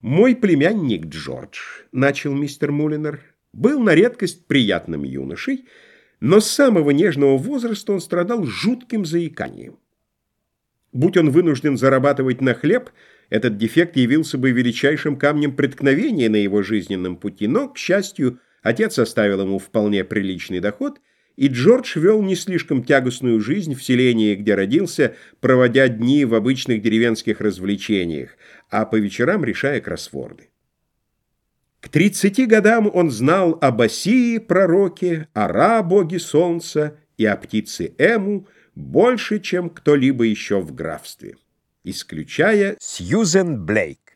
«Мой племянник Джордж», — начал мистер Мулинер, — «был на редкость приятным юношей, но с самого нежного возраста он страдал жутким заиканием. Будь он вынужден зарабатывать на хлеб, этот дефект явился бы величайшим камнем преткновения на его жизненном пути, но, к счастью, отец оставил ему вполне приличный доход — и Джордж вел не слишком тягостную жизнь в селении, где родился, проводя дни в обычных деревенских развлечениях, а по вечерам решая кроссворды. К 30 годам он знал об Осии, пророке, о Ра, боге солнца, и о птице Эму больше, чем кто-либо еще в графстве, исключая Сьюзен Блейк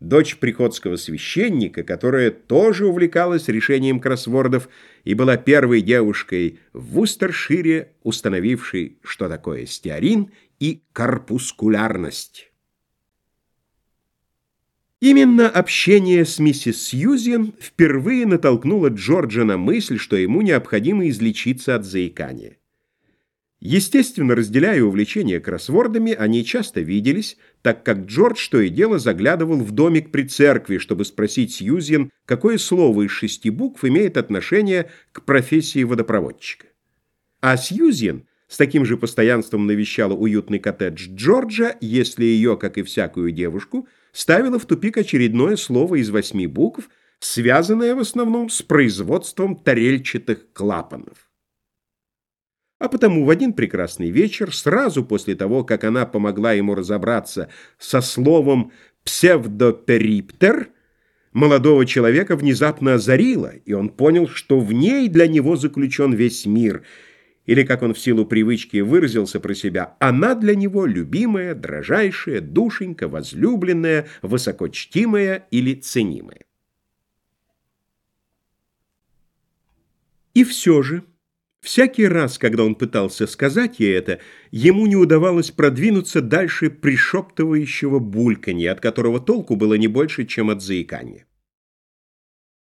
дочь приходского священника, которая тоже увлекалась решением кроссвордов и была первой девушкой в Вустершире, установившей, что такое стеарин и корпускулярность. Именно общение с миссис Сьюзен впервые натолкнуло Джорджа на мысль, что ему необходимо излечиться от заикания. Естественно, разделяя увлечение кроссвордами, они часто виделись, так как Джордж то и дело заглядывал в домик при церкви, чтобы спросить Сьюзен, какое слово из шести букв имеет отношение к профессии водопроводчика. А Сьюзен с таким же постоянством навещала уютный коттедж Джорджа, если ее, как и всякую девушку, ставила в тупик очередное слово из восьми букв, связанное в основном с производством тарельчатых клапанов. А потому в один прекрасный вечер, сразу после того, как она помогла ему разобраться со словом «псевдопериптер», молодого человека внезапно озарило, и он понял, что в ней для него заключен весь мир, или, как он в силу привычки выразился про себя, она для него любимая, дрожайшая, душенька, возлюбленная, высокочтимая или ценимая. И все же... Всякий раз, когда он пытался сказать ей это, ему не удавалось продвинуться дальше пришептывающего бульканья, от которого толку было не больше, чем от заикания.